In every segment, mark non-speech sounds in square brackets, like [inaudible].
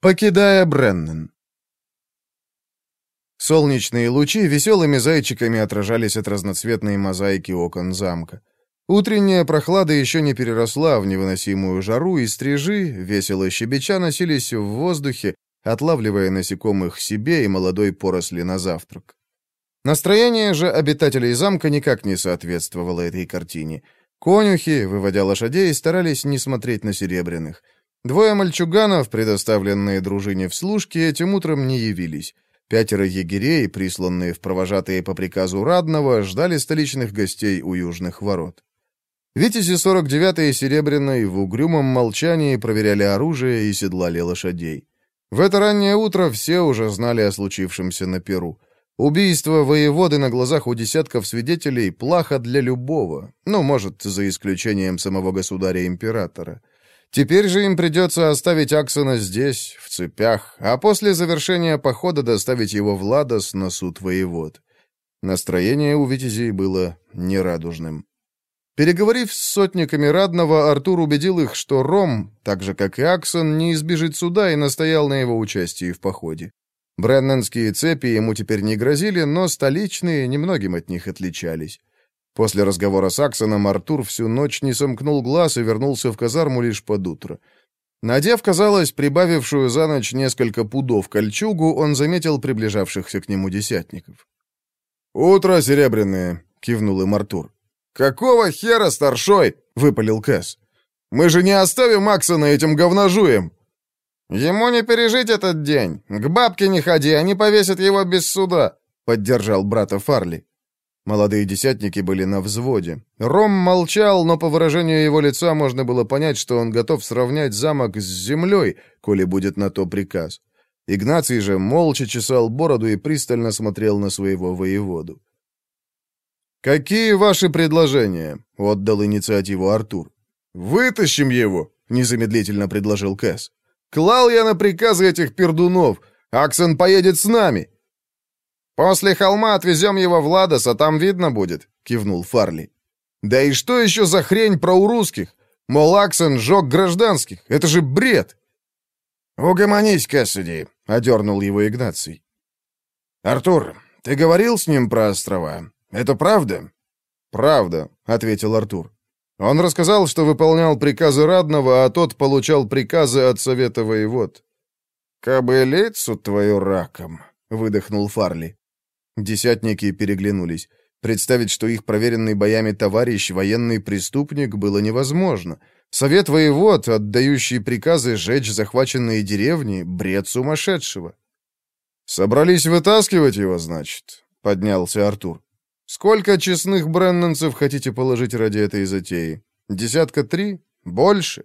Покидая Бреннен. Солнечные лучи веселыми зайчиками отражались от разноцветной мозаики окон замка. Утренняя прохлада еще не переросла в невыносимую жару, и стрижи, весело щебеча, носились в воздухе, отлавливая насекомых себе и молодой поросли на завтрак. Настроение же обитателей замка никак не соответствовало этой картине. Конюхи, выводя лошадей, старались не смотреть на серебряных — Двое мальчуганов, предоставленные дружине в служке, этим утром не явились. Пятеро егерей, присланные в провожатые по приказу Радного, ждали столичных гостей у южных ворот. Витязи 49-й Серебряной в угрюмом молчании проверяли оружие и седлали лошадей. В это раннее утро все уже знали о случившемся на Перу. Убийство воеводы на глазах у десятков свидетелей плохо для любого, ну, может, за исключением самого государя-императора. Теперь же им придется оставить Аксона здесь, в цепях, а после завершения похода доставить его в Ладос на суд воевод. Настроение у витязей было нерадужным. Переговорив с сотниками Радного, Артур убедил их, что Ром, так же как и Аксон, не избежит суда и настоял на его участии в походе. Бреннанские цепи ему теперь не грозили, но столичные немногим от них отличались. После разговора с Аксоном Артур всю ночь не сомкнул глаз и вернулся в казарму лишь под утро. Надев, казалось, прибавившую за ночь несколько пудов кольчугу, он заметил приближавшихся к нему десятников. «Утро серебряное!» — кивнул им Артур. «Какого хера, старшой?» — выпалил Кэс. «Мы же не оставим Аксона этим говножуем!» «Ему не пережить этот день. К бабке не ходи, они повесят его без суда», — поддержал брата Фарли. Молодые десятники были на взводе. Ром молчал, но по выражению его лица можно было понять, что он готов сравнять замок с землей, коли будет на то приказ. Игнаций же молча чесал бороду и пристально смотрел на своего воеводу. «Какие ваши предложения?» — отдал инициативу Артур. «Вытащим его!» — незамедлительно предложил Кэс. «Клал я на приказы этих пердунов. Аксон поедет с нами. «После холма отвезем его в Ладос, а там видно будет», — кивнул Фарли. «Да и что еще за хрень про у русских? Мол, Аксен сжег гражданских. Это же бред!» «Угомонись, Кассиди», — одернул его Игнаций. «Артур, ты говорил с ним про острова? Это правда?» «Правда», — ответил Артур. Он рассказал, что выполнял приказы Радного, а тот получал приказы от Совета воевод. «Кобылицу твою раком», — выдохнул Фарли. Десятники переглянулись. Представить, что их проверенный боями товарищ — военный преступник, было невозможно. Совет воевод, отдающий приказы сжечь захваченные деревни — бред сумасшедшего. «Собрались вытаскивать его, значит?» — поднялся Артур. «Сколько честных бреннанцев хотите положить ради этой затеи? Десятка три? Больше?»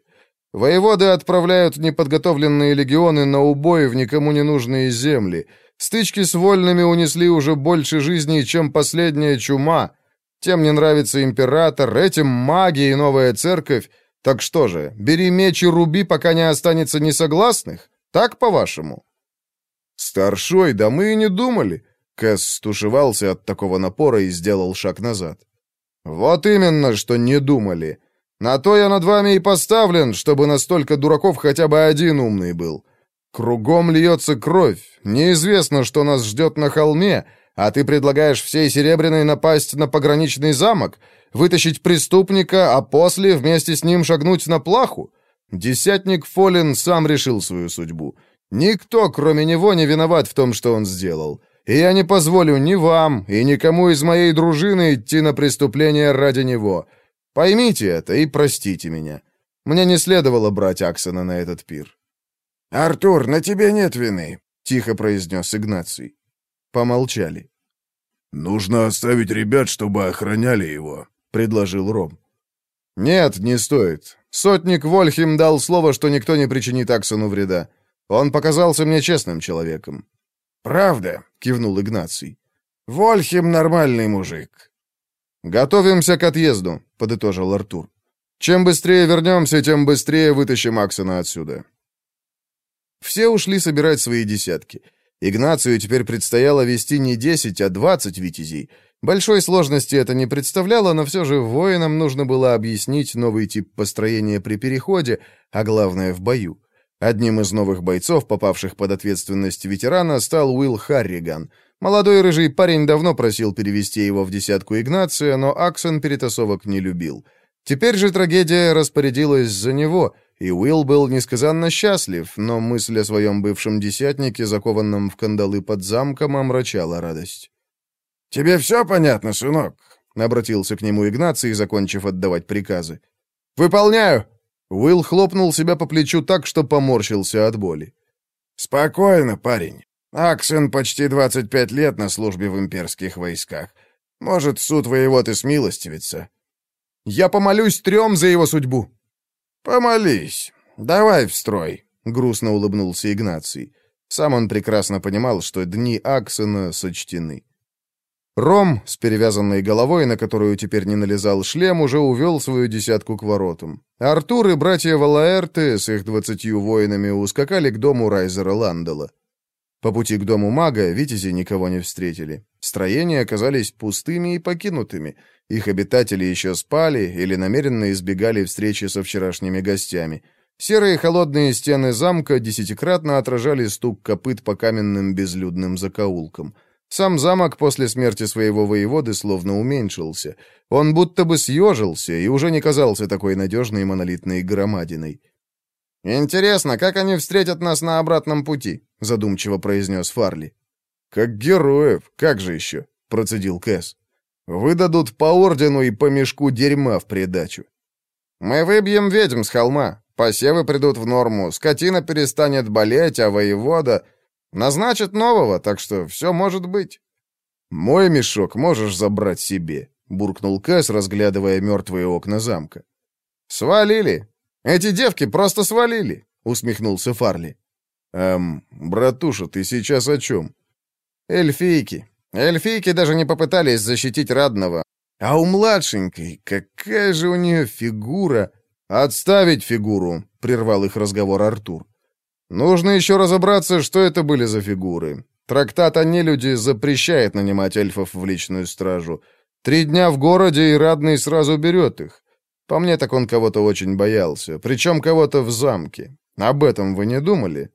Воеводы отправляют неподготовленные легионы на убой в никому не нужные земли — Стычки с вольными унесли уже больше жизней, чем последняя чума. Тем не нравится император, этим магия и новая церковь. Так что же, бери меч и руби, пока не останется несогласных? Так, по-вашему?» «Старшой, да мы и не думали». Кэс стушевался от такого напора и сделал шаг назад. «Вот именно, что не думали. На то я над вами и поставлен, чтобы настолько дураков хотя бы один умный был. Кругом льется кровь. Неизвестно, что нас ждет на холме, а ты предлагаешь всей Серебряной напасть на пограничный замок, вытащить преступника, а после вместе с ним шагнуть на плаху? Десятник Фолин сам решил свою судьбу. Никто, кроме него, не виноват в том, что он сделал. И я не позволю ни вам, и никому из моей дружины идти на преступление ради него. Поймите это и простите меня. Мне не следовало брать Аксона на этот пир. «Артур, на тебе нет вины», — тихо произнес Игнаций. Помолчали. «Нужно оставить ребят, чтобы охраняли его», — предложил Ром. «Нет, не стоит. Сотник Вольхим дал слово, что никто не причинит Аксону вреда. Он показался мне честным человеком». «Правда», — кивнул Игнаций. «Вольхим нормальный мужик». «Готовимся к отъезду», — подытожил Артур. «Чем быстрее вернемся, тем быстрее вытащим Аксона отсюда. Все ушли собирать свои десятки. Игнацию теперь предстояло вести не 10, а 20 витязей. Большой сложности это не представляло, но все же воинам нужно было объяснить новый тип построения при переходе, а главное в бою. Одним из новых бойцов, попавших под ответственность ветерана, стал Уилл Харриган. Молодой рыжий парень давно просил перевести его в десятку Игнация, но Аксон перетасовок не любил. Теперь же трагедия распорядилась за него, и Уилл был несказанно счастлив, но мысль о своем бывшем десятнике, закованном в кандалы под замком, омрачала радость. «Тебе все понятно, сынок?» — обратился к нему Игнаций, закончив отдавать приказы. «Выполняю!» Уилл хлопнул себя по плечу так, что поморщился от боли. «Спокойно, парень. Аксен почти 25 лет на службе в имперских войсках. Может, суд воевод и смилостивится». «Я помолюсь трем за его судьбу». «Помолись. Давай в строй», — грустно улыбнулся Игнаций. Сам он прекрасно понимал, что дни Аксена сочтены. Ром, с перевязанной головой, на которую теперь не налезал шлем, уже увел свою десятку к воротам. Артур и братья Валаэрты с их двадцатью воинами ускакали к дому Райзера Ландела. По пути к дому мага витязи никого не встретили. Строения оказались пустыми и покинутыми. Их обитатели еще спали или намеренно избегали встречи со вчерашними гостями. Серые холодные стены замка десятикратно отражали стук копыт по каменным безлюдным закоулкам. Сам замок после смерти своего воеводы словно уменьшился. Он будто бы съежился и уже не казался такой надежной монолитной громадиной. «Интересно, как они встретят нас на обратном пути?» — задумчиво произнес Фарли. «Как героев, как же еще?» — процедил Кэс. «Выдадут по ордену и по мешку дерьма в придачу». «Мы выбьем ведьм с холма, посевы придут в норму, скотина перестанет болеть, а воевода...» Назначат нового, так что все может быть». «Мой мешок можешь забрать себе», — буркнул Кэс, разглядывая мертвые окна замка. «Свалили. Эти девки просто свалили», — усмехнулся Фарли. «Эм, братуша, ты сейчас о чем?» «Эльфийки. Эльфийки даже не попытались защитить Радного. А у младшенькой, какая же у нее фигура!» «Отставить фигуру», — прервал их разговор Артур. Нужно еще разобраться, что это были за фигуры. Трактат о нелюди запрещает нанимать эльфов в личную стражу. Три дня в городе, и Радный сразу берет их. По мне, так он кого-то очень боялся, причем кого-то в замке. Об этом вы не думали?»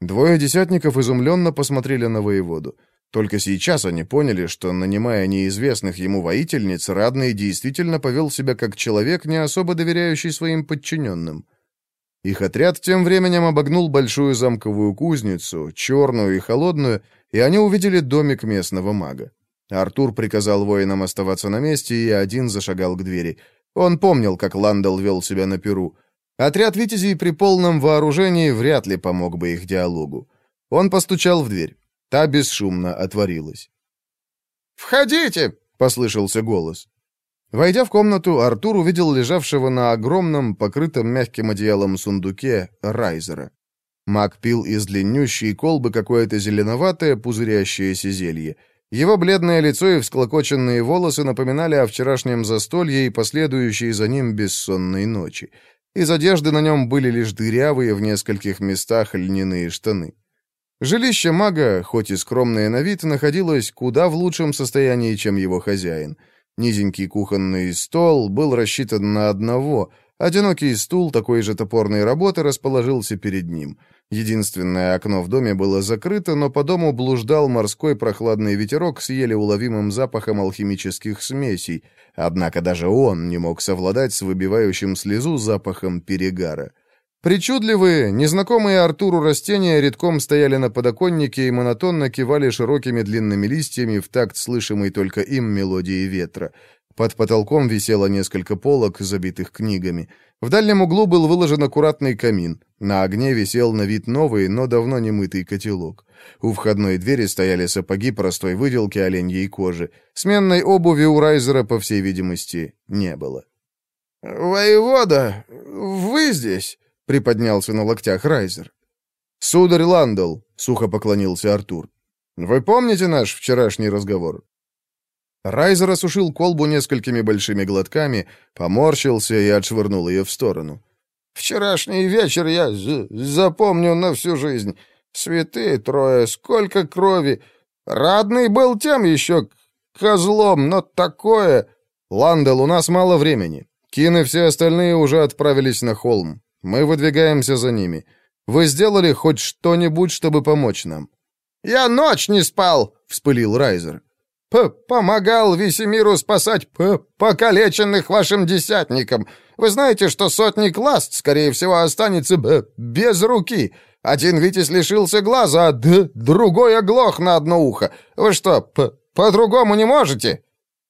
Двое десятников изумленно посмотрели на воеводу. Только сейчас они поняли, что, нанимая неизвестных ему воительниц, Радный действительно повел себя как человек, не особо доверяющий своим подчиненным. Их отряд тем временем обогнул большую замковую кузницу, черную и холодную, и они увидели домик местного мага. Артур приказал воинам оставаться на месте, и один зашагал к двери. Он помнил, как Ландал вел себя на Перу. Отряд витязей при полном вооружении вряд ли помог бы их диалогу. Он постучал в дверь. Та бесшумно отворилась. «Входите!» — послышался голос. Войдя в комнату, Артур увидел лежавшего на огромном, покрытом мягким одеялом сундуке, Райзера. Маг пил из длиннющей колбы какое-то зеленоватое, пузырящееся зелье. Его бледное лицо и всклокоченные волосы напоминали о вчерашнем застолье и последующей за ним бессонной ночи. Из одежды на нем были лишь дырявые в нескольких местах льняные штаны. Жилище мага, хоть и скромное на вид, находилось куда в лучшем состоянии, чем его хозяин — Низенький кухонный стол был рассчитан на одного. Одинокий стул такой же топорной работы расположился перед ним. Единственное окно в доме было закрыто, но по дому блуждал морской прохладный ветерок с еле уловимым запахом алхимических смесей, однако даже он не мог совладать с выбивающим слезу запахом перегара. Причудливые, незнакомые Артуру растения редком стояли на подоконнике и монотонно кивали широкими длинными листьями в такт слышимой только им мелодии ветра. Под потолком висело несколько полок, забитых книгами. В дальнем углу был выложен аккуратный камин. На огне висел на вид новый, но давно не мытый котелок. У входной двери стояли сапоги простой выделки оленьей кожи. Сменной обуви у Райзера, по всей видимости, не было. «Воевода, вы здесь?» приподнялся на локтях Райзер. «Сударь Ландл», — сухо поклонился Артур. «Вы помните наш вчерашний разговор?» Райзер осушил колбу несколькими большими глотками, поморщился и отшвырнул ее в сторону. «Вчерашний вечер я запомню на всю жизнь. Святые трое, сколько крови! Радный был тем еще козлом, но такое...» «Ландел, у нас мало времени. Кин и все остальные уже отправились на холм. Мы выдвигаемся за ними. Вы сделали хоть что-нибудь, чтобы помочь нам?» «Я ночь не спал!» — вспылил Райзер. П «Помогал Весемиру спасать п покалеченных вашим десятникам. Вы знаете, что сотник Ласт, скорее всего, останется б без руки. Один Витязь лишился глаза, а д другой оглох на одно ухо. Вы что, п по-другому не можете?»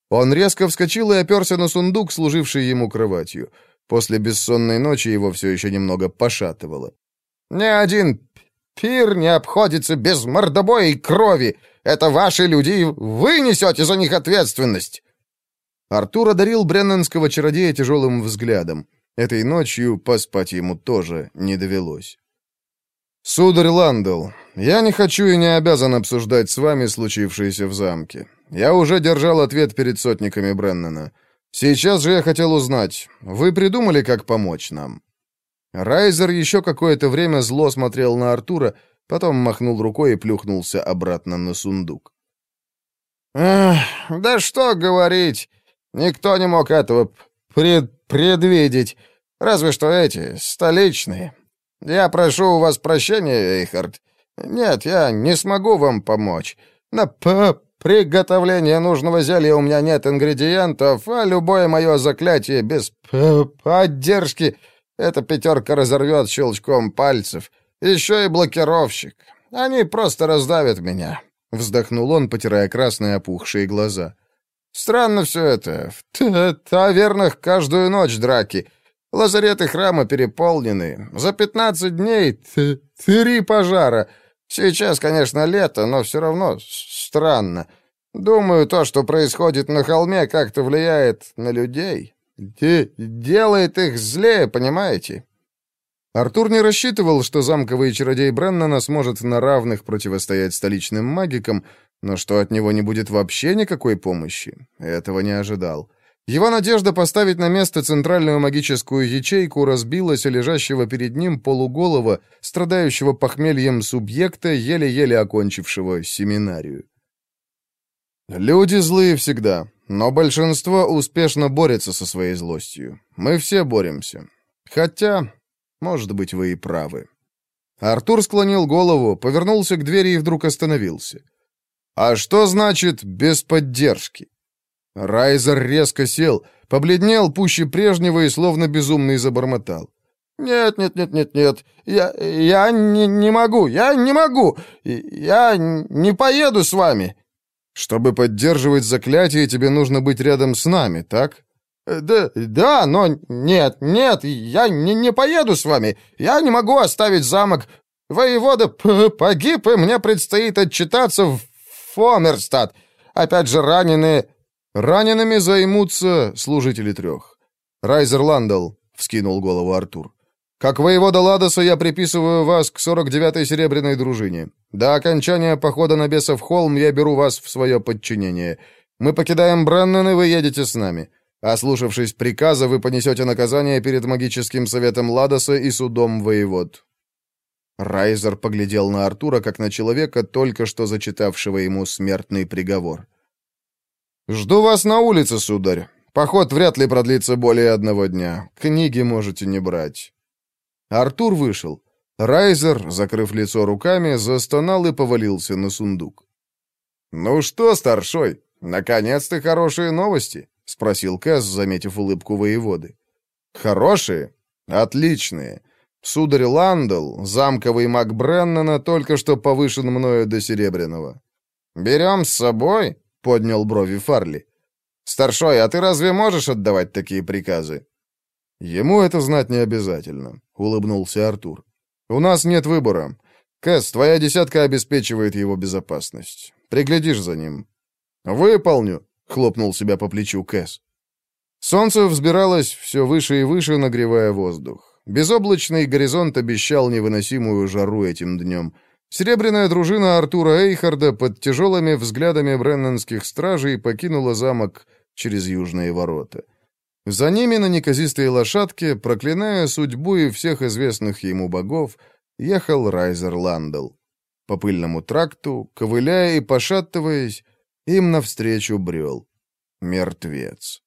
Он резко вскочил и оперся на сундук, служивший ему кроватью. После бессонной ночи его все еще немного пошатывало. «Ни один пир не обходится без мордобоя и крови. Это ваши люди, и вы несете за них ответственность!» Артур одарил бреннанского чародея тяжелым взглядом. Этой ночью поспать ему тоже не довелось. «Сударь Ландел, я не хочу и не обязан обсуждать с вами случившееся в замке. Я уже держал ответ перед сотниками Бреннана. Сейчас же я хотел узнать, вы придумали, как помочь нам?» Райзер еще какое-то время зло смотрел на Артура, потом махнул рукой и плюхнулся обратно на сундук. «Эх, да что говорить, никто не мог этого пред предвидеть, разве что эти, столичные. Я прошу у вас прощения, Эйхард. Нет, я не смогу вам помочь. На п приготовление нужного зелья у меня нет ингредиентов, а любое мое заклятие без п поддержки эта пятерка разорвет щелчком пальцев. Еще и блокировщик. Они просто раздавят меня. Вздохнул он, потирая красные опухшие глаза. Странно все это. [laughs] В тавернах каждую ночь драки. Лазареты храма переполнены. За пятнадцать дней три пожара. Сейчас, конечно, лето, но все равно странно. Думаю, то, что происходит на холме, как-то влияет на людей. Де делает их злее, понимаете? Артур не рассчитывал, что замковый чародей Бреннана сможет на равных противостоять столичным магикам, но что от него не будет вообще никакой помощи, этого не ожидал. Его надежда поставить на место центральную магическую ячейку разбилась о лежащего перед ним полуголого, страдающего похмельем субъекта, еле-еле окончившего семинарию. Люди злые всегда, но большинство успешно борется со своей злостью. Мы все боремся. Хотя, может быть, вы и правы. Артур склонил голову, повернулся к двери и вдруг остановился. «А что значит «без поддержки»?» Райзер резко сел, побледнел пуще прежнего и словно безумный забормотал. «Нет, нет, нет, нет, нет, я, я не, не могу, я не могу, я не поеду с вами». «Чтобы поддерживать заклятие, тебе нужно быть рядом с нами, так?» э, «Да, да, но нет, нет, я не, не поеду с вами. Я не могу оставить замок. Воевода погиб, и мне предстоит отчитаться в Фомерстад. Опять же, раненые...» «Ранеными займутся служители трех». «Райзер Ландал», — вскинул голову Артур. Как воевода Ладоса я приписываю вас к 49-й серебряной дружине. До окончания похода на бесов холм я беру вас в свое подчинение. Мы покидаем Бреннан, и вы едете с нами. Ослушавшись приказа, вы понесете наказание перед магическим советом Ладоса и судом воевод». Райзер поглядел на Артура, как на человека, только что зачитавшего ему смертный приговор. «Жду вас на улице, сударь. Поход вряд ли продлится более одного дня. Книги можете не брать». Артур вышел. Райзер, закрыв лицо руками, застонал и повалился на сундук. «Ну что, старшой, наконец-то хорошие новости?» — спросил Кэс, заметив улыбку воеводы. «Хорошие? Отличные. Сударь Ландл, замковый маг Бреннана, только что повышен мною до серебряного». «Берем с собой?» — поднял брови Фарли. «Старшой, а ты разве можешь отдавать такие приказы?» «Ему это знать не обязательно», — улыбнулся Артур. «У нас нет выбора. Кэс, твоя десятка обеспечивает его безопасность. Приглядишь за ним». «Выполню», — хлопнул себя по плечу Кэс. Солнце взбиралось все выше и выше, нагревая воздух. Безоблачный горизонт обещал невыносимую жару этим днем. Серебряная дружина Артура Эйхарда под тяжелыми взглядами бреннанских стражей покинула замок через южные ворота. За ними на неказистой лошадке, проклиная судьбу и всех известных ему богов, ехал Райзер Ландл. По пыльному тракту, ковыляя и пошатываясь, им навстречу брел мертвец.